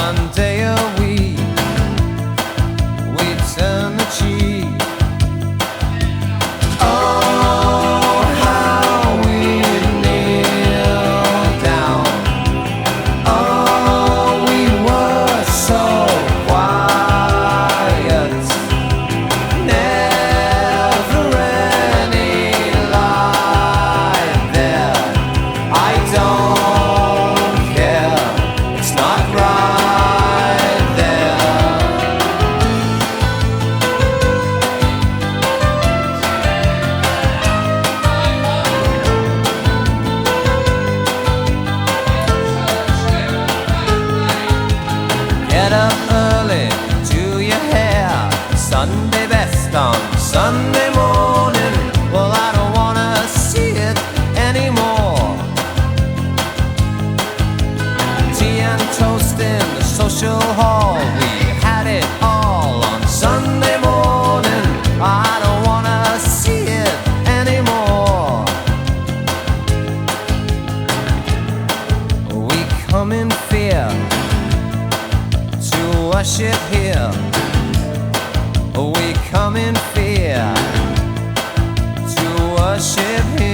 one day. come in fear to worship here. We come in fear to worship here.